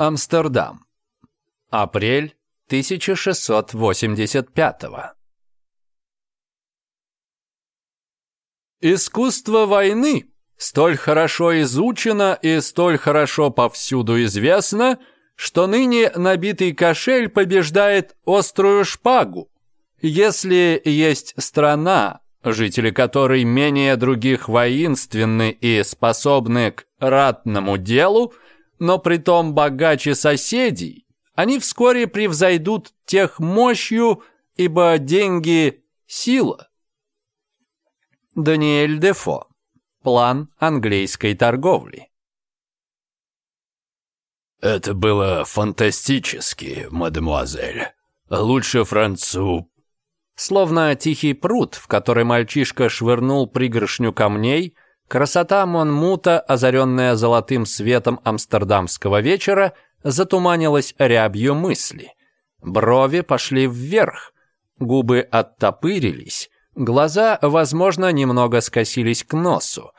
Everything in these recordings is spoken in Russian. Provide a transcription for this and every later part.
Амстердам. Апрель 1685 -го. Искусство войны столь хорошо изучено и столь хорошо повсюду известно, что ныне набитый кошель побеждает острую шпагу. Если есть страна, жители которой менее других воинственны и способны к ратному делу – но притом богаче соседей, они вскоре превзойдут тех мощью, ибо деньги – сила. Даниэль Дефо. План английской торговли. «Это было фантастически, мадемуазель. Лучше францу...» Словно тихий пруд, в который мальчишка швырнул пригоршню камней – Красота Монмута, озаренная золотым светом амстердамского вечера, затуманилась рябью мысли. Брови пошли вверх, губы оттопырились, глаза, возможно, немного скосились к носу.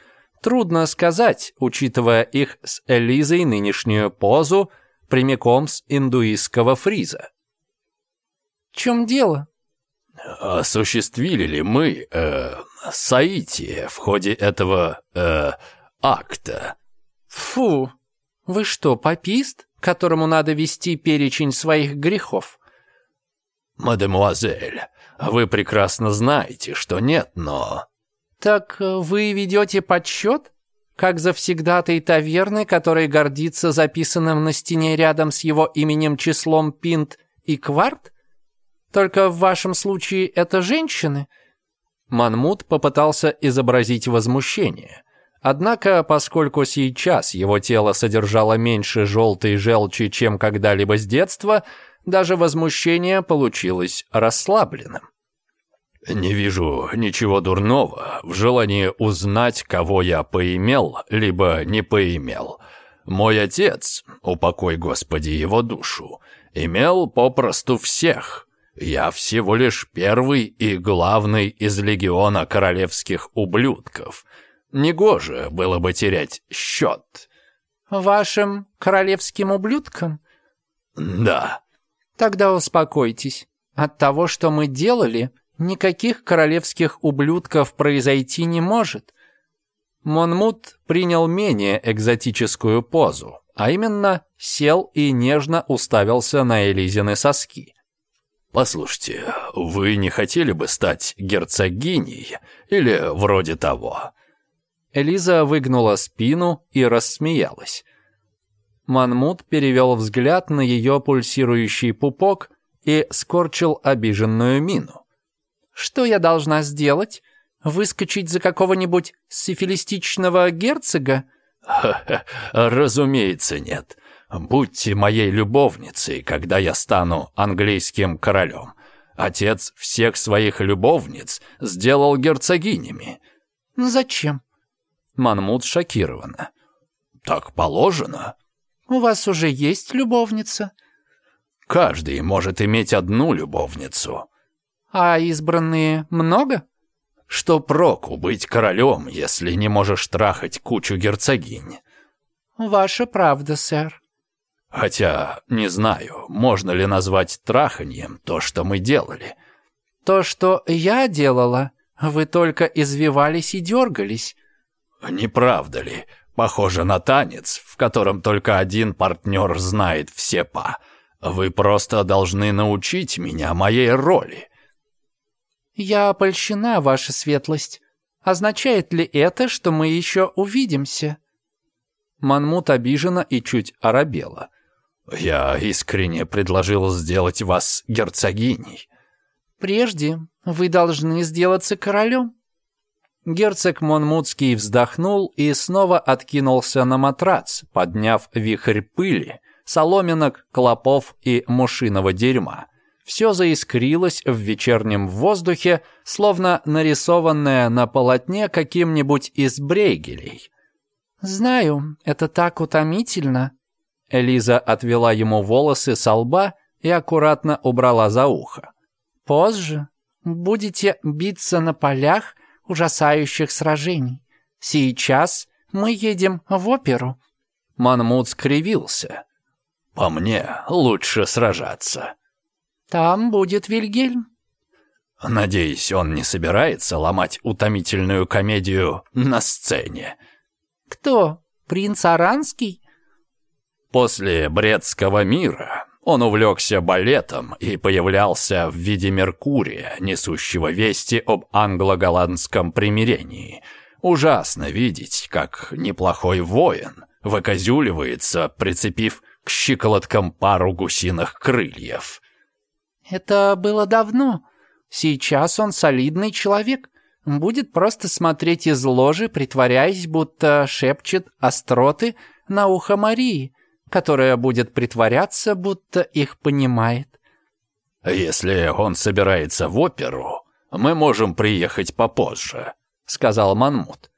Трудно сказать, учитывая их с Элизой нынешнюю позу, прямиком с индуистского фриза. «В чем дело?» осуществили ли мы э, соитие в ходе этого э, акта?» «Фу! Вы что, попист, которому надо вести перечень своих грехов?» «Мадемуазель, вы прекрасно знаете, что нет, но...» «Так э, вы ведете подсчет? Как завсегдатый таверны, который гордится записанным на стене рядом с его именем числом пинт и кварт?» Только в вашем случае это женщины?» Манмут попытался изобразить возмущение. Однако, поскольку сейчас его тело содержало меньше желтой желчи, чем когда-либо с детства, даже возмущение получилось расслабленным. «Не вижу ничего дурного в желании узнать, кого я поимел, либо не поимел. Мой отец, упокой Господи его душу, имел попросту всех, я всего лишь первый и главный из легиона королевских ублюдков. Негоже было бы терять счет. Вашим королевским ублюдкам? Да. Тогда успокойтесь. От того, что мы делали, никаких королевских ублюдков произойти не может. Монмут принял менее экзотическую позу, а именно сел и нежно уставился на Элизины соски – «Послушайте, вы не хотели бы стать герцогиней или вроде того?» Элиза выгнула спину и рассмеялась. Манмут перевел взгляд на ее пульсирующий пупок и скорчил обиженную мину. «Что я должна сделать? Выскочить за какого-нибудь сифилистичного герцога?» «Разумеется, нет. «Будьте моей любовницей, когда я стану английским королем. Отец всех своих любовниц сделал герцогинями». «Ну, «Зачем?» Манмут шокирована. «Так положено». «У вас уже есть любовница?» «Каждый может иметь одну любовницу». «А избранные много?» Что проку быть королем, если не можешь трахать кучу герцогинь? Ваша правда, сэр. Хотя не знаю, можно ли назвать траханьем то, что мы делали. То, что я делала, вы только извивались и дергались. Не правда ли? Похоже на танец, в котором только один партнер знает все па. Вы просто должны научить меня моей роли. Я опольщена, ваша светлость. Означает ли это, что мы еще увидимся? Манмут обижена и чуть оробела. «Я искренне предложил сделать вас герцогиней». «Прежде вы должны сделаться королем». Герцог Монмутский вздохнул и снова откинулся на матрац, подняв вихрь пыли, соломинок, клопов и мушиного дерьма. Все заискрилось в вечернем воздухе, словно нарисованное на полотне каким-нибудь из брейгелей. «Знаю, это так утомительно», Элиза отвела ему волосы со лба и аккуратно убрала за ухо. «Позже будете биться на полях ужасающих сражений. Сейчас мы едем в оперу». Манмут скривился. «По мне лучше сражаться». «Там будет Вильгельм». «Надеюсь, он не собирается ломать утомительную комедию на сцене». «Кто? Принц Аранский?» После Бредского мира он увлекся балетом и появлялся в виде Меркурия, несущего вести об англо-голландском примирении. Ужасно видеть, как неплохой воин выкозюливается, прицепив к щиколоткам пару гусиных крыльев. «Это было давно. Сейчас он солидный человек. Будет просто смотреть из ложи, притворяясь, будто шепчет остроты на ухо Марии» которая будет притворяться, будто их понимает. «Если он собирается в оперу, мы можем приехать попозже», — сказал Манмут.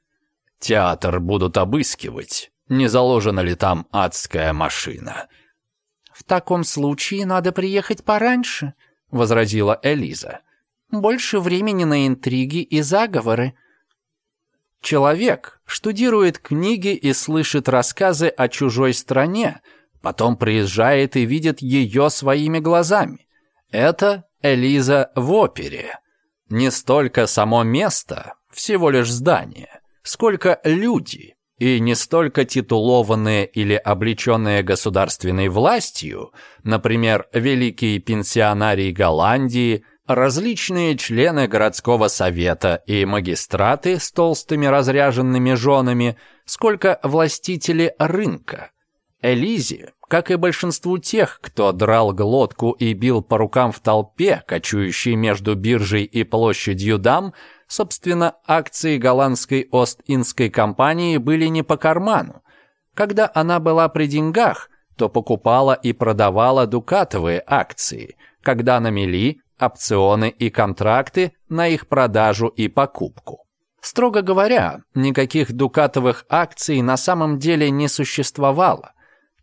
«Театр будут обыскивать, не заложена ли там адская машина». «В таком случае надо приехать пораньше», — возразила Элиза. «Больше времени на интриги и заговоры». Человек штудирует книги и слышит рассказы о чужой стране, потом приезжает и видит ее своими глазами. Это Элиза в опере. Не столько само место, всего лишь здание, сколько люди, и не столько титулованные или облеченные государственной властью, например, великие пенсионарии Голландии – Различные члены городского совета и магистраты с толстыми разряженными женами, сколько властители рынка. Элизе, как и большинству тех, кто драл глотку и бил по рукам в толпе, кочующей между биржей и площадью дам, собственно, акции голландской Ост-Индской компании были не по карману. Когда она была при деньгах, то покупала и продавала дукатовые акции. Когда на мели, опционы и контракты на их продажу и покупку. Строго говоря, никаких дукатовых акций на самом деле не существовало.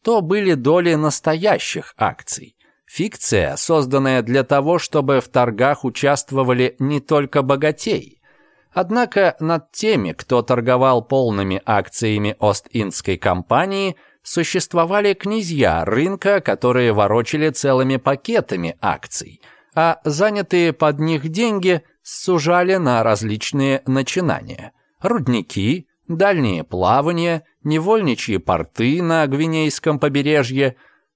То были доли настоящих акций. Фикция, созданная для того, чтобы в торгах участвовали не только богатей. Однако над теми, кто торговал полными акциями Ост-Индской компании, существовали князья рынка, которые ворочали целыми пакетами акций – а занятые под них деньги сужали на различные начинания. Рудники, дальние плавания, невольничьи порты на Гвинейском побережье,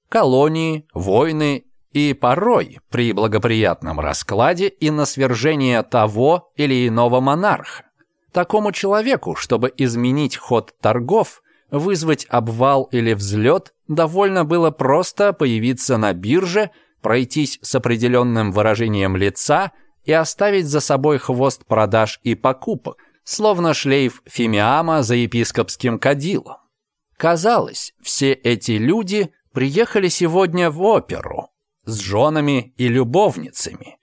колонии, войны и порой, при благоприятном раскладе, и на свержение того или иного монарха. Такому человеку, чтобы изменить ход торгов, вызвать обвал или взлет, довольно было просто появиться на бирже – пройтись с определенным выражением лица и оставить за собой хвост продаж и покупок, словно шлейф фимиама за епископским кадилом. Казалось, все эти люди приехали сегодня в оперу с женами и любовницами.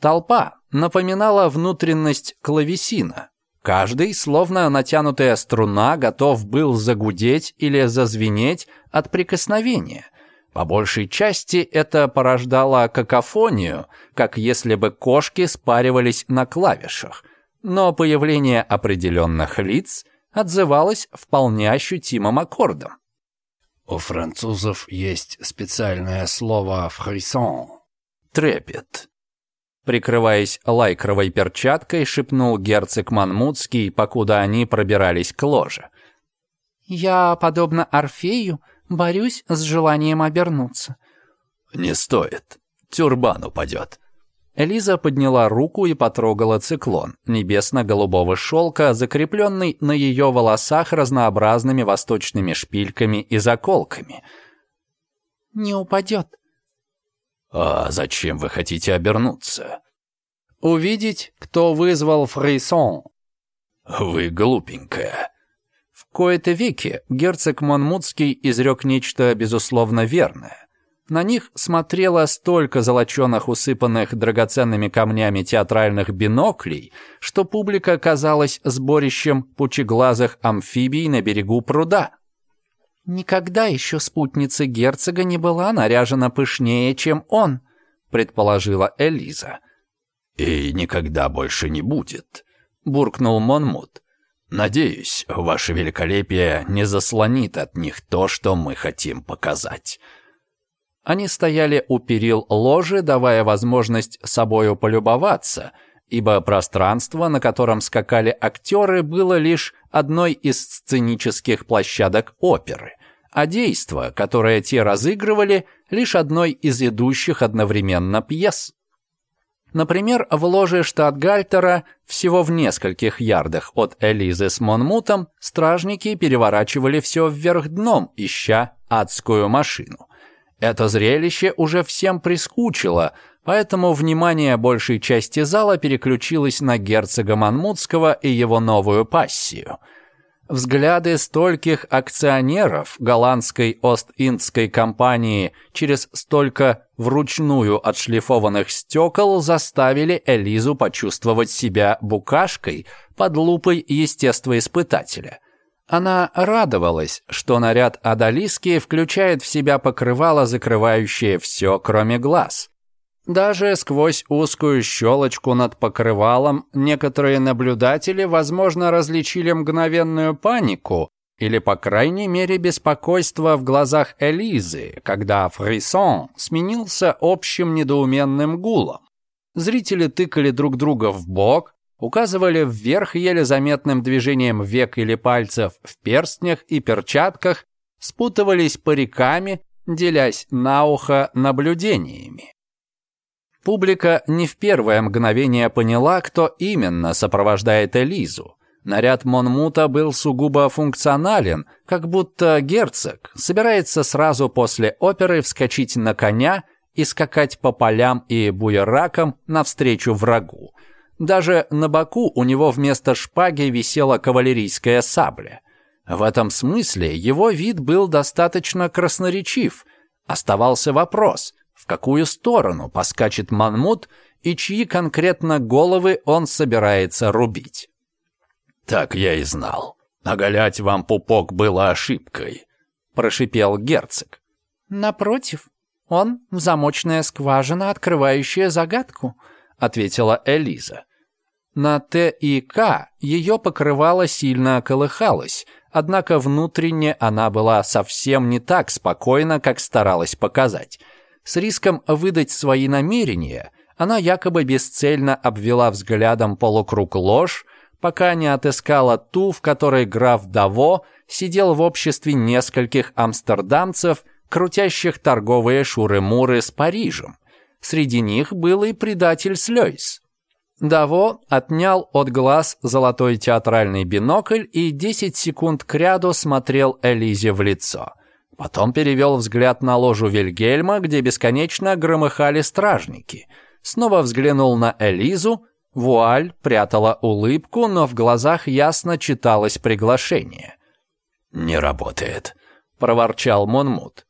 Толпа напоминала внутренность клавесина. Каждый, словно натянутая струна, готов был загудеть или зазвенеть от прикосновения, по большей части это порождало какофонию, как если бы кошки спаривались на клавишах, но появление определенных лиц отзывалось вполне ощутимым аккордом. У французов есть специальное слово «фрисон» — «трепет». Прикрываясь лайкровой перчаткой, шепнул герцог Манмутский, покуда они пробирались к ложе. «Я, подобно Орфею, — Борюсь с желанием обернуться. «Не стоит. Тюрбан упадет». Элиза подняла руку и потрогала циклон небесно-голубого шелка, закрепленный на ее волосах разнообразными восточными шпильками и заколками. «Не упадет». «А зачем вы хотите обернуться?» «Увидеть, кто вызвал фрейсон». «Вы глупенькая» кои-то веки герцог Монмутский изрек нечто, безусловно, верное. На них смотрело столько золоченых, усыпанных драгоценными камнями театральных биноклей, что публика казалась сборищем пучеглазых амфибий на берегу пруда. «Никогда еще спутница герцога не была наряжена пышнее, чем он», предположила Элиза. «И никогда больше не будет», буркнул Монмут. Надеюсь, ваше великолепие не заслонит от них то, что мы хотим показать». Они стояли у перил ложи, давая возможность собою полюбоваться, ибо пространство, на котором скакали актеры, было лишь одной из сценических площадок оперы, а действо, которое те разыгрывали, лишь одной из идущих одновременно пьес. Например, в ложе штатгальтера, всего в нескольких ярдах от Элизы с Монмутом, стражники переворачивали все вверх дном, ища адскую машину. Это зрелище уже всем прискучило, поэтому внимание большей части зала переключилось на герцога Монмутского и его новую пассию – Взгляды стольких акционеров голландской Ост-Индской компании через столько вручную отшлифованных стекол заставили Элизу почувствовать себя букашкой под лупой естествоиспытателя. Она радовалась, что наряд Адалиски включает в себя покрывало, закрывающее все, кроме глаз. Даже сквозь узкую щелочку над покрывалом некоторые наблюдатели, возможно, различили мгновенную панику или, по крайней мере, беспокойство в глазах Элизы, когда фрисон сменился общим недоуменным гулом. Зрители тыкали друг друга в бок, указывали вверх еле заметным движением век или пальцев в перстнях и перчатках, спутывались париками, делясь на ухо наблюдениями. Публика не в первое мгновение поняла, кто именно сопровождает Элизу. Наряд Монмута был сугубо функционален, как будто герцог собирается сразу после оперы вскочить на коня и скакать по полям и буеракам навстречу врагу. Даже на боку у него вместо шпаги висела кавалерийская сабля. В этом смысле его вид был достаточно красноречив. Оставался вопрос, в какую сторону поскачет Манмут и чьи конкретно головы он собирается рубить. «Так я и знал. Оголять вам пупок было ошибкой», — прошипел герцог. «Напротив, он — замочная скважина, открывающая загадку», — ответила Элиза. На Т и К ее покрывало сильно колыхалось, однако внутренне она была совсем не так спокойна, как старалась показать — с риском выдать свои намерения, она якобы бесцельно обвела взглядом полукруг ложь, пока не отыскала ту, в которой граф Даво сидел в обществе нескольких амстердамцев, крутящих торговые шуры-муры с Парижем. Среди них был и предатель Слёйс. Даво отнял от глаз золотой театральный бинокль и 10 секунд кряду смотрел Элизе в лицо – Потом перевел взгляд на ложу Вильгельма, где бесконечно громыхали стражники. Снова взглянул на Элизу. Вуаль прятала улыбку, но в глазах ясно читалось приглашение. «Не работает», — проворчал Монмут.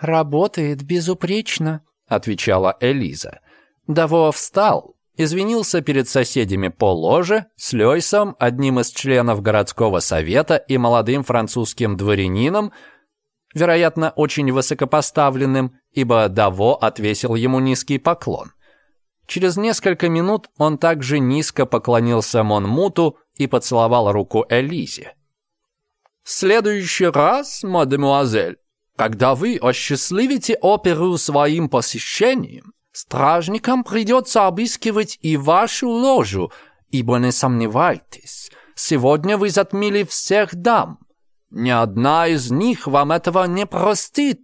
«Работает безупречно», — отвечала Элиза. Даво встал, извинился перед соседями по ложе, с Лёйсом, одним из членов городского совета и молодым французским дворянином, вероятно, очень высокопоставленным, ибо Даво отвесил ему низкий поклон. Через несколько минут он также низко поклонился Монмуту и поцеловал руку Элизе. Следующий раз, мадемуазель, когда вы осчастливите оперу своим посещением, стражникам придется обыскивать и вашу ложу, ибо не сомневайтесь, сегодня вы затмили всех дам, ни одна из них вам этого не простит.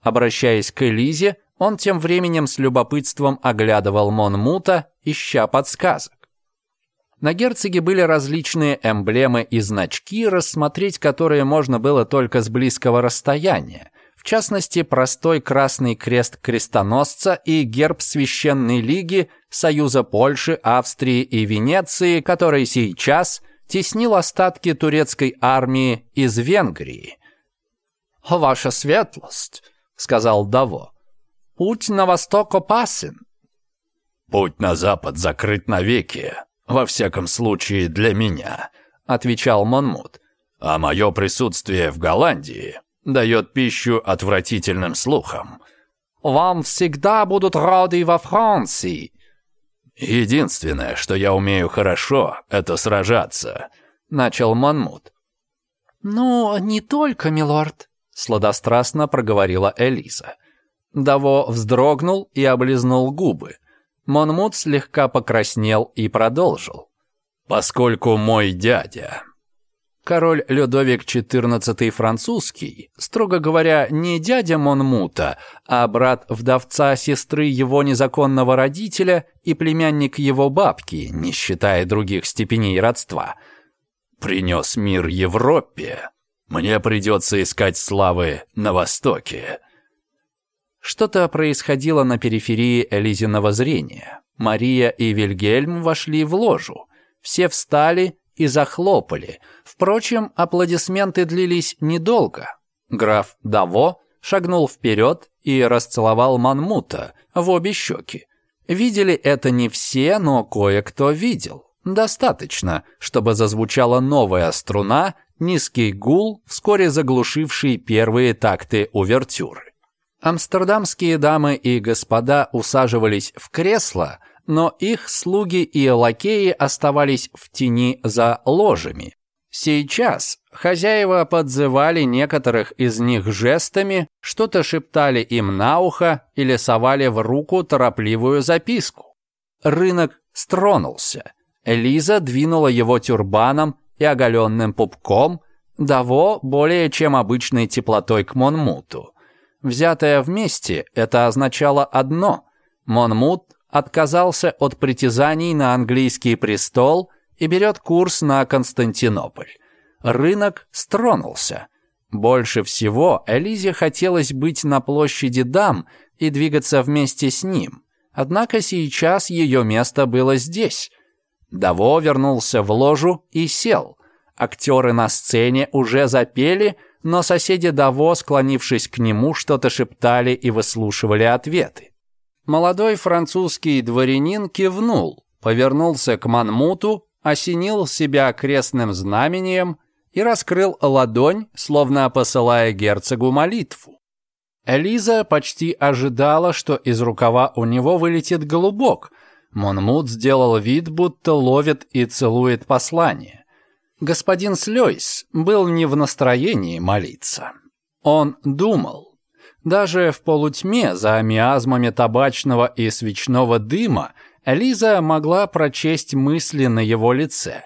Обращаясь к Элизе, он тем временем с любопытством оглядывал Монмута, ища подсказок. На герцоге были различные эмблемы и значки, рассмотреть которые можно было только с близкого расстояния. В частности, простой красный крест крестоносца и герб Священной Лиги Союза Польши, Австрии и Венеции, который сейчас теснил остатки турецкой армии из Венгрии. «Ваша светлость», — сказал Даво, — «путь на восток опасен». «Путь на запад закрыт навеки, во всяком случае для меня», — отвечал Манмут. «А мое присутствие в Голландии дает пищу отвратительным слухам». «Вам всегда будут роды во Франции», «Единственное, что я умею хорошо, это сражаться», — начал Манмут. «Ну, не только, милорд», — сладострастно проговорила Элиза. Даво вздрогнул и облизнул губы. Манмут слегка покраснел и продолжил. «Поскольку мой дядя Король Людовик XIV французский, строго говоря, не дядя Монмута, а брат вдовца сестры его незаконного родителя и племянник его бабки, не считая других степеней родства, принес мир Европе. Мне придется искать славы на Востоке. Что-то происходило на периферии Элизиного зрения. Мария и Вильгельм вошли в ложу. Все встали и захлопали. Впрочем, аплодисменты длились недолго. Граф Даво шагнул вперед и расцеловал Манмута в обе щеки. Видели это не все, но кое-кто видел. Достаточно, чтобы зазвучала новая струна, низкий гул, вскоре заглушивший первые такты увертюры. Амстердамские дамы и господа усаживались в кресла, но их слуги и лакеи оставались в тени за ложами. Сейчас хозяева подзывали некоторых из них жестами, что-то шептали им на ухо или совали в руку торопливую записку. Рынок стронулся. Лиза двинула его тюрбаном и оголенным пупком, Даво более чем обычной теплотой к Монмуту. Взятое вместе это означало одно – Монмут отказался от притязаний на английский престол и берет курс на Константинополь. Рынок стронулся. Больше всего Элизе хотелось быть на площади дам и двигаться вместе с ним. Однако сейчас ее место было здесь. Даво вернулся в ложу и сел. Актеры на сцене уже запели, но соседи Даво, склонившись к нему, что-то шептали и выслушивали ответы. Молодой французский дворянин кивнул, повернулся к Манмуту, осенил себя крестным знамением и раскрыл ладонь, словно посылая герцогу молитву. Элиза почти ожидала, что из рукава у него вылетит голубок. Монмут сделал вид, будто ловит и целует послание. Господин Слёйс был не в настроении молиться. Он думал. Даже в полутьме за миазмами табачного и свечного дыма Лиза могла прочесть мысли на его лице.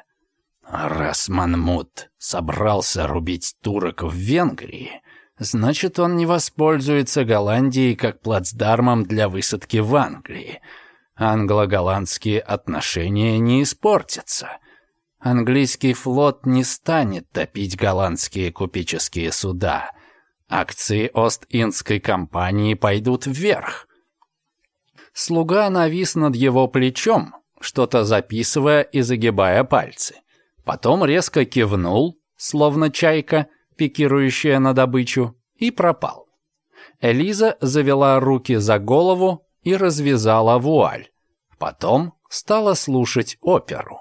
«Раз Манмут собрался рубить турок в Венгрии, значит, он не воспользуется Голландией как плацдармом для высадки в Англии. Англо-голландские отношения не испортятся. Английский флот не станет топить голландские купеческие суда». Акции Ост-Индской компании пойдут вверх. Слуга навис над его плечом, что-то записывая и загибая пальцы. Потом резко кивнул, словно чайка, пикирующая на добычу, и пропал. Элиза завела руки за голову и развязала вуаль. Потом стала слушать оперу.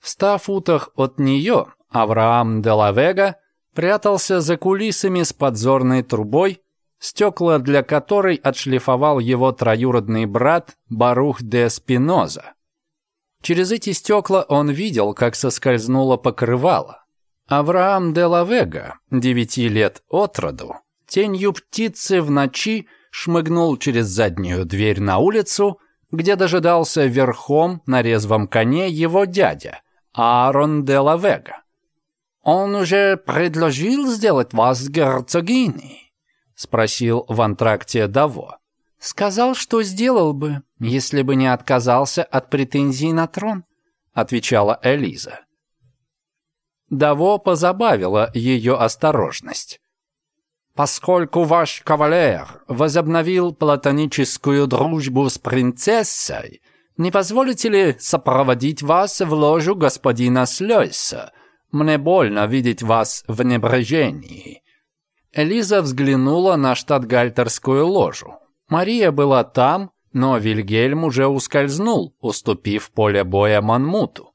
В ста футах от нее Авраам Делавега прятался за кулисами с подзорной трубой, стекла для которой отшлифовал его троюродный брат Барух де Спиноза. Через эти стекла он видел, как соскользнуло покрывало. Авраам де Лавега, девяти лет от роду, тенью птицы в ночи шмыгнул через заднюю дверь на улицу, где дожидался верхом на резвом коне его дядя, Аарон де Лавега. «Он уже предложил сделать вас герцогиней?» — спросил в антракте Даво. «Сказал, что сделал бы, если бы не отказался от претензий на трон», — отвечала Элиза. Даво позабавила ее осторожность. «Поскольку ваш кавалер возобновил платоническую дружбу с принцессой, не позволите ли сопроводить вас в ложу господина Слёйса?» Мне больно видеть вас в небрежении». Элиза взглянула на штатгальтерскую ложу. Мария была там, но Вильгельм уже ускользнул, уступив поле боя Манмуту.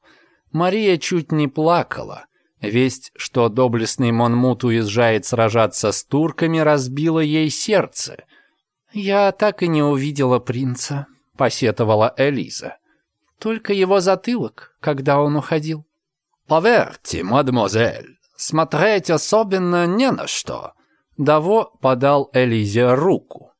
Мария чуть не плакала. Весть, что доблестный Манмут уезжает сражаться с турками, разбила ей сердце. «Я так и не увидела принца», — посетовала Элиза. «Только его затылок, когда он уходил». «Поверьте, мадемуазель, смотреть особенно не на что». Даво подал Элизе руку.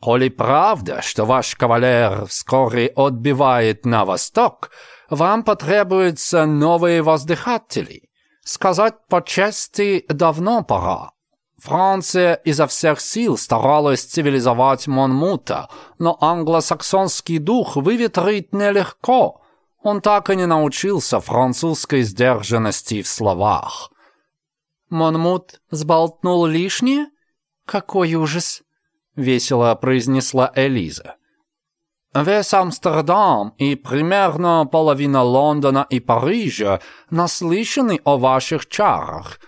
«Коли правда, что ваш кавалер вскоре отбивает на восток, вам потребуются новые воздыхатели. Сказать по чести давно пора. Франция изо всех сил старалась цивилизовать Монмута, но англосаксонский дух выветрить нелегко. Он так и не научился французской сдержанности в словах. «Монмут сболтнул лишнее? Какой ужас!» — весело произнесла Элиза. Весь Амстердам и примерно половина Лондона и Парижа наслышаны о ваших чарах.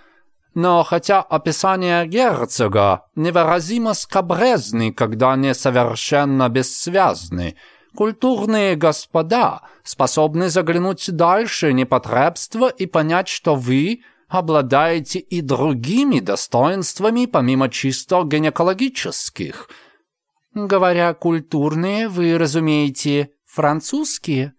Но хотя описание герцога невыразимо скобрезны, когда они совершенно бессвязны, Культурные господа способны заглянуть дальше непотребства и понять, что вы обладаете и другими достоинствами, помимо чисто гинекологических. Говоря «культурные», вы разумеете «французские».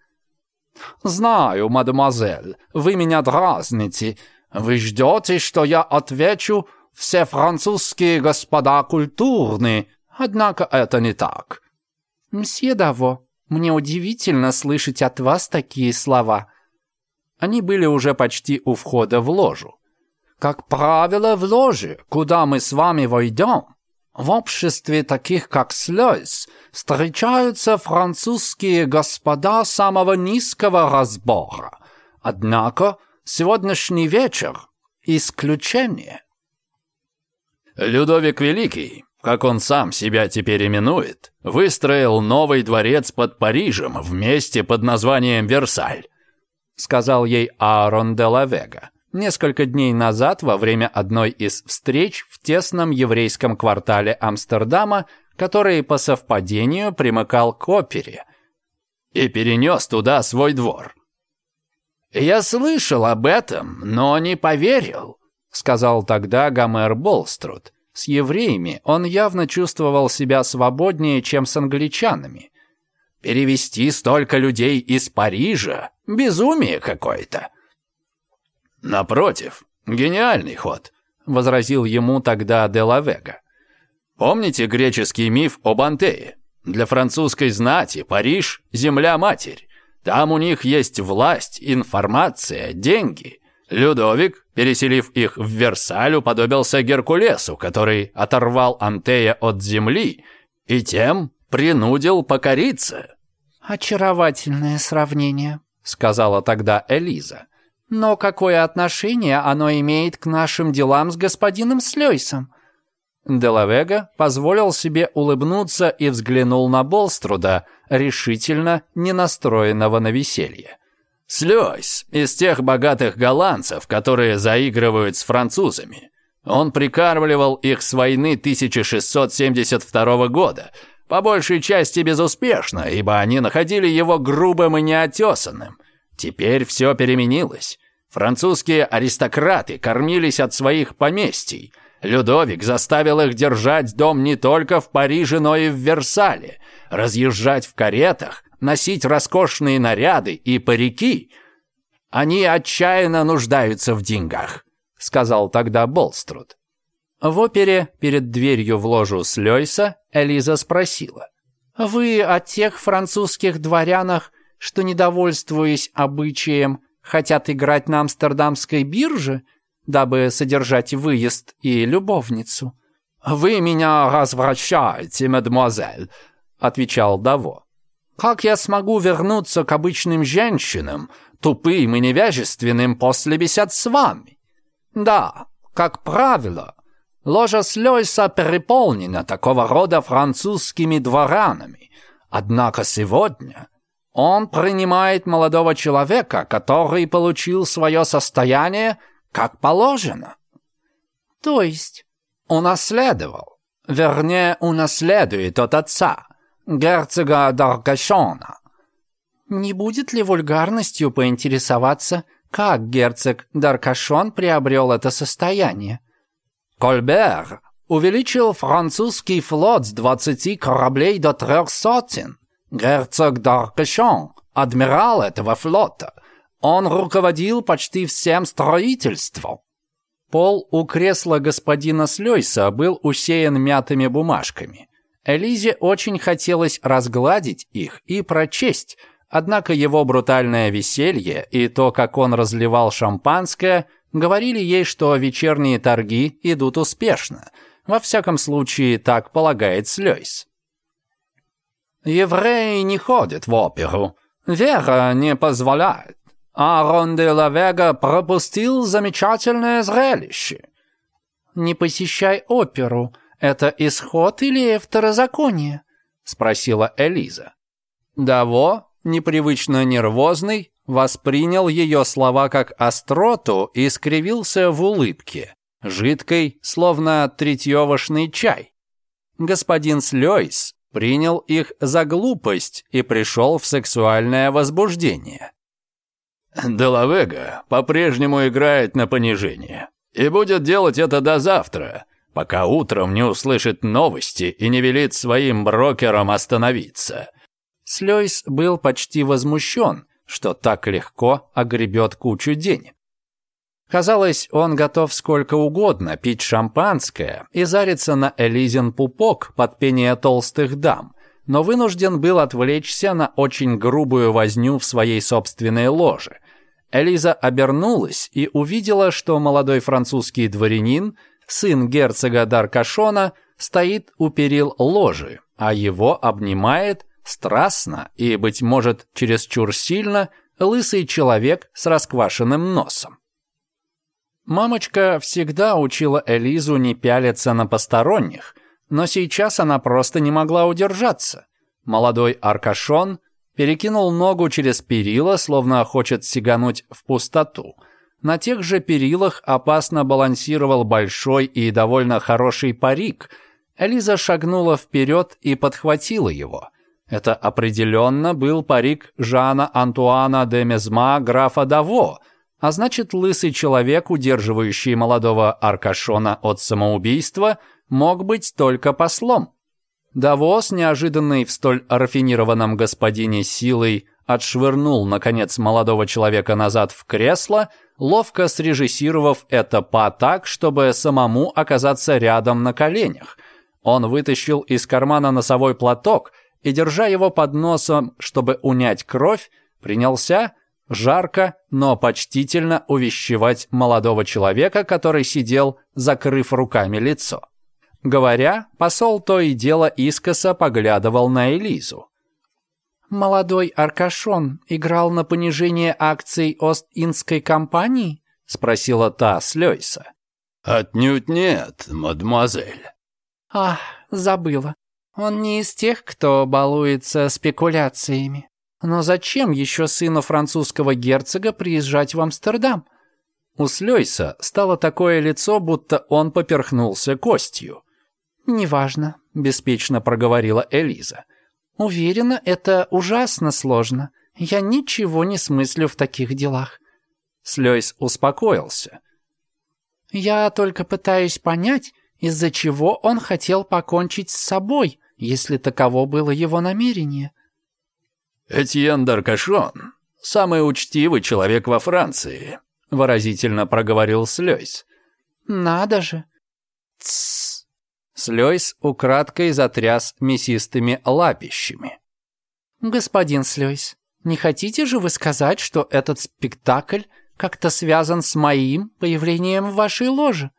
«Знаю, мадемуазель, вы меня дразните. Вы ждете, что я отвечу «все французские господа культурные? однако это не так». «Мсье Даво, мне удивительно слышать от вас такие слова». Они были уже почти у входа в ложу. «Как правило, в ложе, куда мы с вами войдем, в обществе таких, как Слёйс, встречаются французские господа самого низкого разбора. Однако сегодняшний вечер — исключение». «Людовик Великий», как он сам себя теперь именует, выстроил новый дворец под Парижем вместе под названием Версаль», — сказал ей Аарон де ла несколько дней назад во время одной из встреч в тесном еврейском квартале Амстердама, который по совпадению примыкал к опере, и перенес туда свой двор. «Я слышал об этом, но не поверил», — сказал тогда Гомер Болструд. С евреями он явно чувствовал себя свободнее, чем с англичанами. Перевести столько людей из Парижа – безумие какое-то. Напротив, гениальный ход, возразил ему тогда Делавега. Помните греческий миф об Антее? Для французской знати Париж – земля-матерь. Там у них есть власть, информация, деньги – Людовик, переселив их в Версаль, уподобился Геркулесу, который оторвал Антея от земли и тем принудил покориться. «Очаровательное сравнение», — сказала тогда Элиза. «Но какое отношение оно имеет к нашим делам с господином Слёйсом?» Делавега позволил себе улыбнуться и взглянул на Болструда, решительно не настроенного на веселье. Слёйс из тех богатых голландцев, которые заигрывают с французами. Он прикармливал их с войны 1672 года, по большей части безуспешно, ибо они находили его грубым и неотесанным. Теперь все переменилось. Французские аристократы кормились от своих поместий. Людовик заставил их держать дом не только в Париже, но и в Версале, разъезжать в каретах, носить роскошные наряды и парики. Они отчаянно нуждаются в деньгах», — сказал тогда Болструд. В опере перед дверью в ложу Слёйса Элиза спросила. «Вы о тех французских дворянах, что, недовольствуясь обычаем, хотят играть на амстердамской бирже, дабы содержать выезд и любовницу?» «Вы меня развращаете, мадемуазель», — отвечал Даво. Как я смогу вернуться к обычным женщинам, тупым и невежественным после бесед с вами? Да, как правило, ложа Слёйса переполнена такого рода французскими дворянами. Однако сегодня он принимает молодого человека, который получил своё состояние как положено. То есть он унаследовал, вернее, унаследует от отца – герцога Даргашона. Не будет ли вульгарностью поинтересоваться, как герцог Даркашон приобрел это состояние? Кольбер увеличил французский флот с 20 кораблей до трех сотен. Герцог Даркашон – адмирал этого флота. Он руководил почти всем строительством. Пол у кресла господина Слёйса был усеян мятыми бумажками – Элизе очень хотелось разгладить их и прочесть, однако его брутальное веселье и то, как он разливал шампанское, говорили ей, что вечерние торги идут успешно. Во всяком случае, так полагает Слёйс. «Евреи не ходят в оперу. Вера не позволяет. Арон де ла Вега пропустил замечательное зрелище». «Не посещай оперу», «Это исход или второзаконие?» — спросила Элиза. Даво, непривычно нервозный, воспринял ее слова как остроту и скривился в улыбке, жидкой, словно третьевошный чай. Господин Слейс принял их за глупость и пришел в сексуальное возбуждение. «Делавега по-прежнему играет на понижение и будет делать это до завтра», пока утром не услышит новости и не велит своим брокерам остановиться. Слёйс был почти возмущен, что так легко огребет кучу денег. Казалось, он готов сколько угодно пить шампанское и зариться на Элизин пупок под пение толстых дам, но вынужден был отвлечься на очень грубую возню в своей собственной ложе. Элиза обернулась и увидела, что молодой французский дворянин – Сын герцога Даркашона стоит у перил ложи, а его обнимает страстно и, быть может, чересчур сильно, лысый человек с расквашенным носом. Мамочка всегда учила Элизу не пялиться на посторонних, но сейчас она просто не могла удержаться. Молодой Аркашон перекинул ногу через перила, словно хочет сигануть в пустоту – на тех же перилах опасно балансировал большой и довольно хороший парик. Элиза шагнула вперед и подхватила его. Это определенно был парик Жана Антуана де Мезма графа Даво, а значит, лысый человек, удерживающий молодого Аркашона от самоубийства, мог быть только послом. Даво, с неожиданной в столь рафинированном господине силой, отшвырнул, наконец, молодого человека назад в кресло – ловко срежиссировав это по так, чтобы самому оказаться рядом на коленях. Он вытащил из кармана носовой платок и, держа его под носом, чтобы унять кровь, принялся жарко, но почтительно увещевать молодого человека, который сидел, закрыв руками лицо. Говоря, посол то и дело искоса поглядывал на Элизу молодой Аркашон играл на понижение акций Ост-Индской компании?» — спросила та с «Отнюдь нет, мадемуазель». «Ах, забыла. Он не из тех, кто балуется спекуляциями. Но зачем еще сыну французского герцога приезжать в Амстердам?» У Слёйса стало такое лицо, будто он поперхнулся костью. «Неважно», — беспечно проговорила Элиза. Уверена, это ужасно сложно. Я ничего не смыслю в таких делах. Слёйс успокоился. Я только пытаюсь понять, из-за чего он хотел покончить с собой, если таково было его намерение. Этьен Даркашон, самый учтивый человек во Франции, выразительно проговорил Слёйс. Надо же. Тссс. Слёйс украдкой затряс мясистыми лапищами. «Господин Слёйс, не хотите же вы сказать, что этот спектакль как-то связан с моим появлением в вашей ложе?»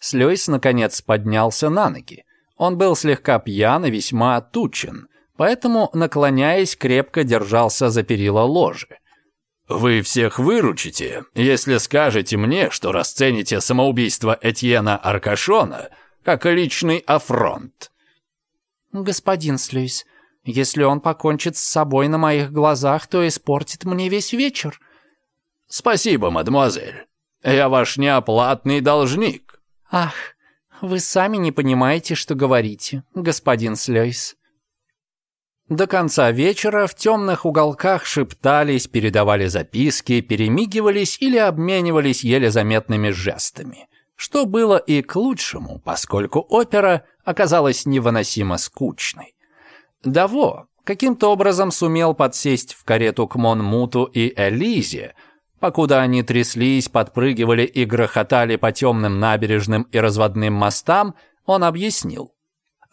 Слёйс, наконец, поднялся на ноги. Он был слегка пьян и весьма отучен, поэтому, наклоняясь, крепко держался за перила ложи. «Вы всех выручите, если скажете мне, что расцените самоубийство Этьена Аркашона как личный афронт. «Господин Слюис, если он покончит с собой на моих глазах, то испортит мне весь вечер». «Спасибо, мадемуазель. Я ваш неоплатный должник». «Ах, вы сами не понимаете, что говорите, господин Слёйс». До конца вечера в темных уголках шептались, передавали записки, перемигивались или обменивались еле заметными жестами что было и к лучшему, поскольку опера оказалась невыносимо скучной. Даво каким-то образом сумел подсесть в карету к Монмуту и Элизе, покуда они тряслись, подпрыгивали и грохотали по темным набережным и разводным мостам, он объяснил.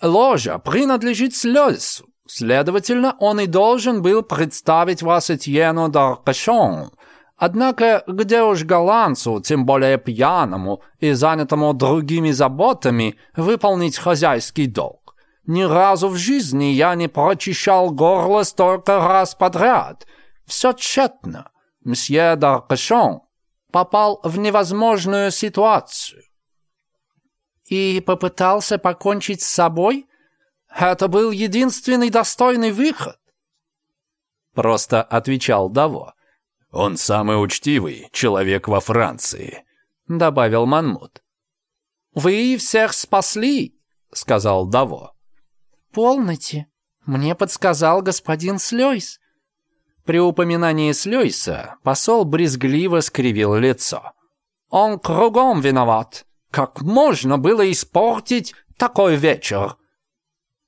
«Ложа принадлежит слезу, следовательно, он и должен был представить вас Этьену Даркашон, Однако, где уж голландцу, тем более пьяному и занятому другими заботами, выполнить хозяйский долг? Ни разу в жизни я не прочищал горло столько раз подряд. Все тщетно. Мсье Даркашон попал в невозможную ситуацию. И попытался покончить с собой? Это был единственный достойный выход. Просто отвечал Даво. «Он самый учтивый человек во Франции», — добавил Манмут. «Вы всех спасли», — сказал Даво. «Полноте. Мне подсказал господин Слёйс». При упоминании Слёйса посол брезгливо скривил лицо. «Он кругом виноват. Как можно было испортить такой вечер?»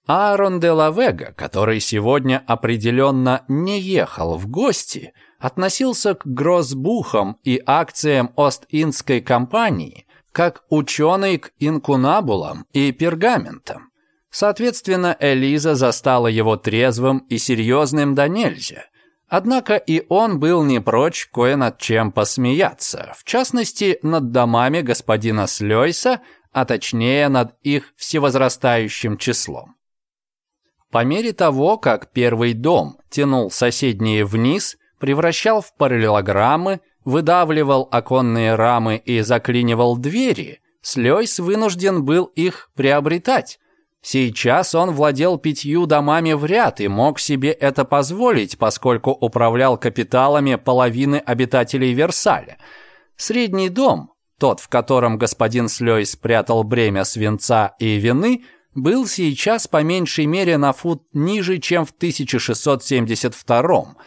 Аарон де Лавега, который сегодня определенно не ехал в гости, — относился к гроссбухам и акциям Ост-Индской компании как ученый к инкунабулам и пергаментам. Соответственно, Элиза застала его трезвым и серьезным до нельзя. Однако и он был не прочь кое над чем посмеяться, в частности, над домами господина Слёйса, а точнее над их всевозрастающим числом. По мере того, как первый дом тянул соседние вниз – превращал в параллелограммы, выдавливал оконные рамы и заклинивал двери, Слёйс вынужден был их приобретать. Сейчас он владел пятью домами в ряд и мог себе это позволить, поскольку управлял капиталами половины обитателей Версаля. Средний дом, тот, в котором господин Слёй спрятал бремя свинца и вины, был сейчас по меньшей мере на фут ниже, чем в 1672 году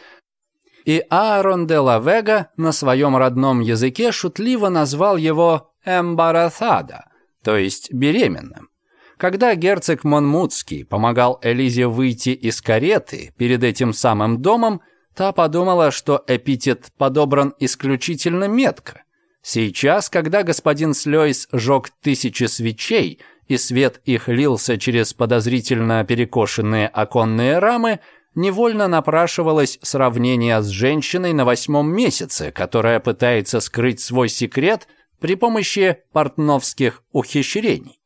и Аарон де Лавега на своем родном языке шутливо назвал его «эмбараthada», то есть «беременным». Когда герцог Монмутский помогал Элизе выйти из кареты перед этим самым домом, та подумала, что эпитет подобран исключительно метко. Сейчас, когда господин Слёйс жёг тысячи свечей, и свет их лился через подозрительно перекошенные оконные рамы, невольно напрашивалось сравнение с женщиной на восьмом месяце, которая пытается скрыть свой секрет при помощи портновских ухищрений.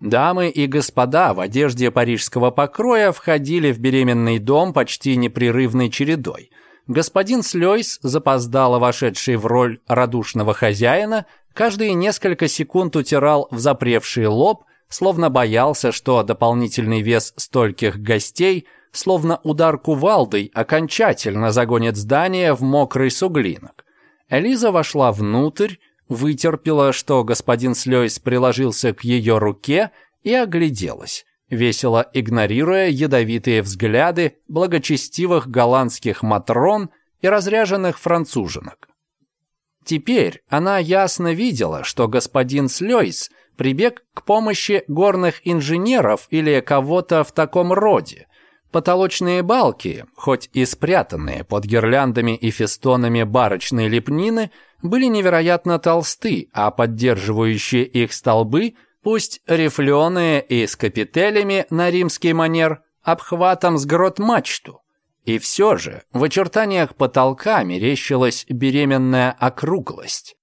Дамы и господа в одежде парижского покроя входили в беременный дом почти непрерывной чередой. Господин Слёйс, запоздало вошедший в роль радушного хозяина, каждые несколько секунд утирал в запревший лоб, словно боялся, что дополнительный вес стольких гостей – словно удар кувалдой, окончательно загонит здание в мокрый суглинок. Элиза вошла внутрь, вытерпела, что господин Слёйс приложился к ее руке и огляделась, весело игнорируя ядовитые взгляды благочестивых голландских матрон и разряженных француженок. Теперь она ясно видела, что господин Слёйс прибег к помощи горных инженеров или кого-то в таком роде, Потолочные балки, хоть и спрятанные под гирляндами и фестонами барочной лепнины, были невероятно толсты, а поддерживающие их столбы, пусть рифленые и с капителями на римский манер, обхватом с грот мачту. И все же в очертаниях потолка мерещилась беременная округлость.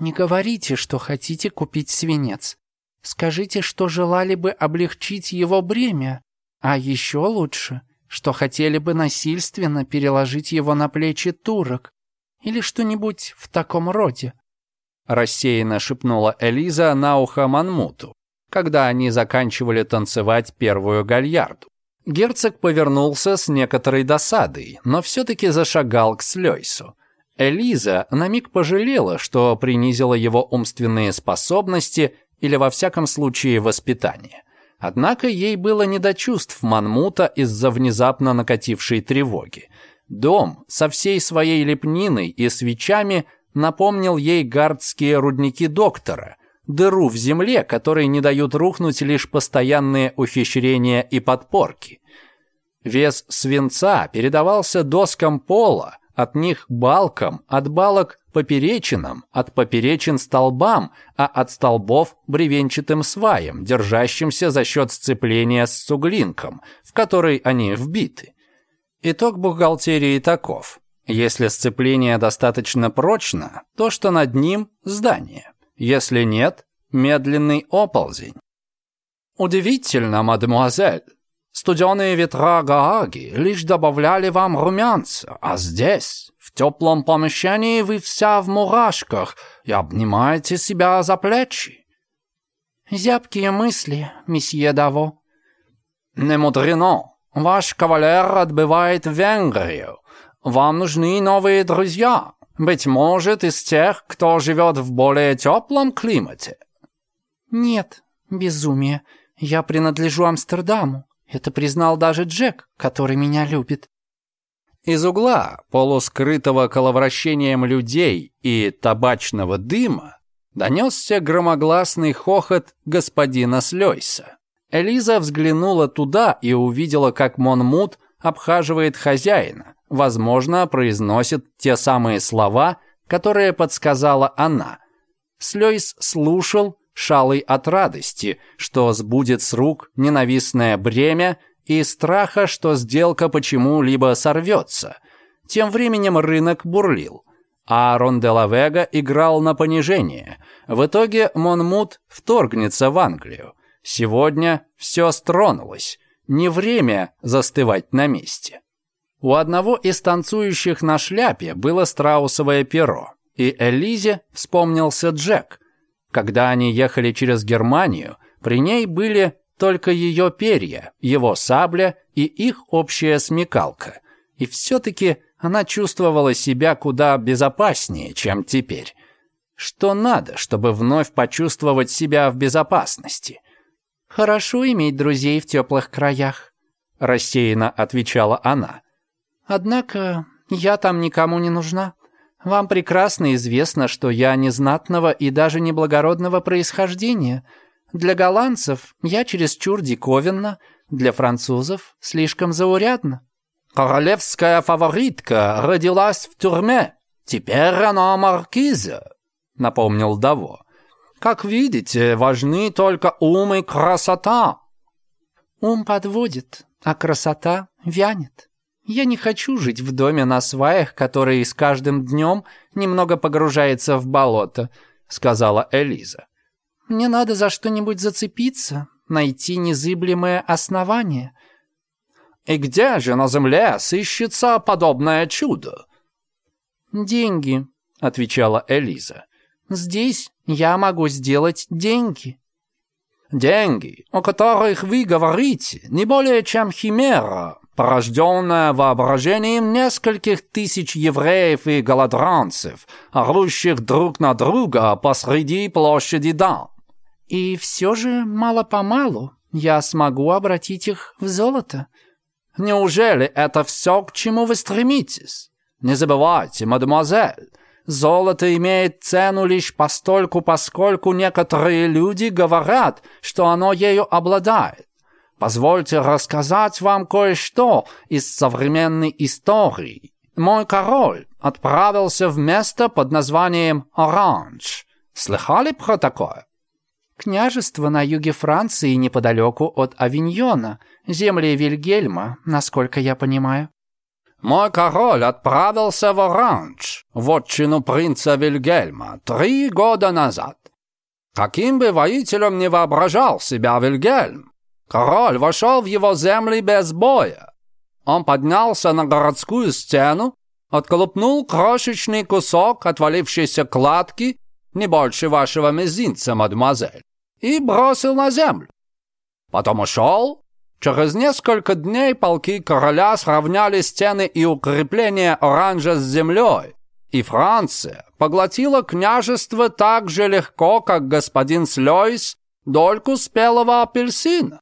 «Не говорите, что хотите купить свинец. Скажите, что желали бы облегчить его бремя», а еще лучше, что хотели бы насильственно переложить его на плечи турок или что-нибудь в таком роде. Рассеянно шепнула Элиза на ухо Манмуту, когда они заканчивали танцевать первую гальярду. Герцог повернулся с некоторой досадой, но все-таки зашагал к Слёйсу. Элиза на миг пожалела, что принизила его умственные способности или во всяком случае воспитание. Однако ей было не до чувств Манмута из-за внезапно накатившей тревоги. Дом со всей своей лепниной и свечами напомнил ей гардские рудники доктора, дыру в земле, которой не дают рухнуть лишь постоянные ухищрения и подпорки. Вес свинца передавался доскам пола, от них балкам, от балок поперечинам, от поперечин столбам, а от столбов бревенчатым сваям, держащимся за счет сцепления с суглинком, в который они вбиты. Итог бухгалтерии таков. Если сцепление достаточно прочно, то что над ним – здание. Если нет – медленный оползень. «Удивительно, мадемуазель», Студеные ветра Гааги лишь добавляли вам румянца, а здесь, в теплом помещении, вы вся в мурашках и обнимаете себя за плечи. Зябкие мысли, месье Даво. Не мудрено. Ваш кавалер отбывает в Венгрию. Вам нужны новые друзья, быть может, из тех, кто живет в более теплом климате. Нет, безумие. Я принадлежу Амстердаму. Это признал даже Джек, который меня любит. Из угла, полускрытого коловращением людей и табачного дыма, донесся громогласный хохот господина Слёйса. Элиза взглянула туда и увидела, как Монмут обхаживает хозяина, возможно, произносит те самые слова, которые подсказала она. Слёйс слушал, шалой от радости, что сбудет с рук ненавистное бремя и страха, что сделка почему-либо сорвется. Тем временем рынок бурлил. Аарон де Лавега играл на понижение. В итоге Монмут вторгнется в Англию. Сегодня все стронулось. Не время застывать на месте. У одного из танцующих на шляпе было страусовое перо, и Элизе вспомнился Джек – когда они ехали через Германию, при ней были только ее перья, его сабля и их общая смекалка. И все-таки она чувствовала себя куда безопаснее, чем теперь. Что надо, чтобы вновь почувствовать себя в безопасности? «Хорошо иметь друзей в теплых краях», – рассеянно отвечала она. «Однако я там никому не нужна. Вам прекрасно известно, что я незнатного и даже неблагородного происхождения. Для голландцев я чересчур диковинна, для французов слишком заурядно. Королевская фаворитка родилась в тюрьме. Теперь она маркиза, напомнил Даво. Как видите, важны только ум и красота. Ум подводит, а красота вянет. Я не хочу жить в доме на сваях, который с каждым днем немного погружается в болото», — сказала Элиза. «Мне надо за что-нибудь зацепиться, найти незыблемое основание». «И где же на земле сыщется подобное чудо?» «Деньги», — отвечала Элиза. «Здесь я могу сделать деньги». «Деньги, о которых вы говорите, не более чем химера», Порожденное воображением нескольких тысяч евреев и голодранцев, орущих друг на друга посреди площади дам. И все же, мало-помалу, я смогу обратить их в золото. Неужели это все, к чему вы стремитесь? Не забывайте, мадемуазель, золото имеет цену лишь постольку, поскольку некоторые люди говорят, что оно ею обладает. Позвольте рассказать вам кое-что из современной истории. Мой король отправился в место под названием Оранж. Слыхали про такое? Княжество на юге Франции неподалеку от Авиньона, земли Вильгельма, насколько я понимаю. Мой король отправился в Оранж, в отчину принца Вильгельма, три года назад. Каким бы воителем не воображал себя Вильгельм, Король вошел в его земли без боя. Он поднялся на городскую стену, отколупнул крошечный кусок отвалившейся кладки, не больше вашего мизинца, мадемуазель, и бросил на землю. Потом ушел. Через несколько дней полки короля сравняли стены и укрепления оранжа с землей, и Франция поглотила княжество так же легко, как господин Слёйс дольку спелого апельсина.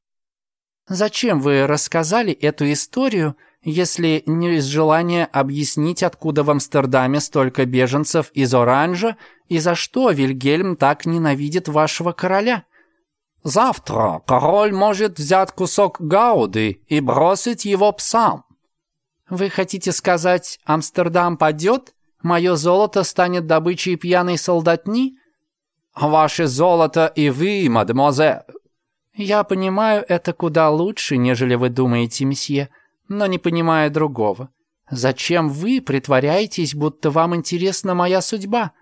Зачем вы рассказали эту историю, если не из желания объяснить, откуда в Амстердаме столько беженцев из Оранжа и за что Вильгельм так ненавидит вашего короля? Завтра король может взять кусок гауды и бросить его псам. Вы хотите сказать, Амстердам падет? Мое золото станет добычей пьяной солдатни? Ваше золото и вы, мадемуазель, «Я понимаю это куда лучше, нежели вы думаете, месье, но не понимаю другого. Зачем вы притворяетесь, будто вам интересна моя судьба?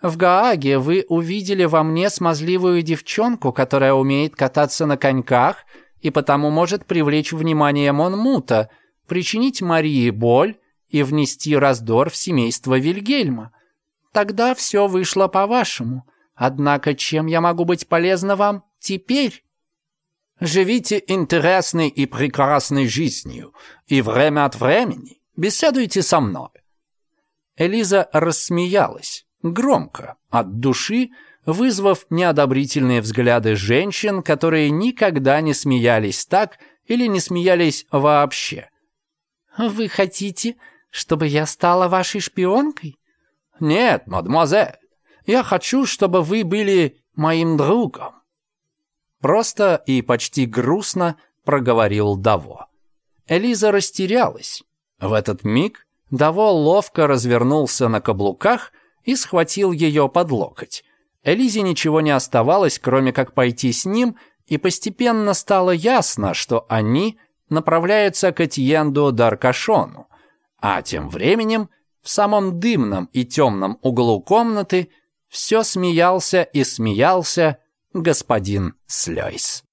В Гааге вы увидели во мне смазливую девчонку, которая умеет кататься на коньках и потому может привлечь внимание Монмута, причинить Марии боль и внести раздор в семейство Вильгельма. Тогда все вышло по-вашему. Однако чем я могу быть полезна вам теперь?» Живите интересной и прекрасной жизнью, и время от времени беседуйте со мной». Элиза рассмеялась, громко, от души, вызвав неодобрительные взгляды женщин, которые никогда не смеялись так или не смеялись вообще. «Вы хотите, чтобы я стала вашей шпионкой?» «Нет, мадемуазель, я хочу, чтобы вы были моим другом». Просто и почти грустно проговорил Даво. Элиза растерялась. В этот миг Даво ловко развернулся на каблуках и схватил ее под локоть. Элизе ничего не оставалось, кроме как пойти с ним, и постепенно стало ясно, что они направляются к Этьенду Даркашону. А тем временем в самом дымном и темном углу комнаты все смеялся и смеялся господин Слёйс.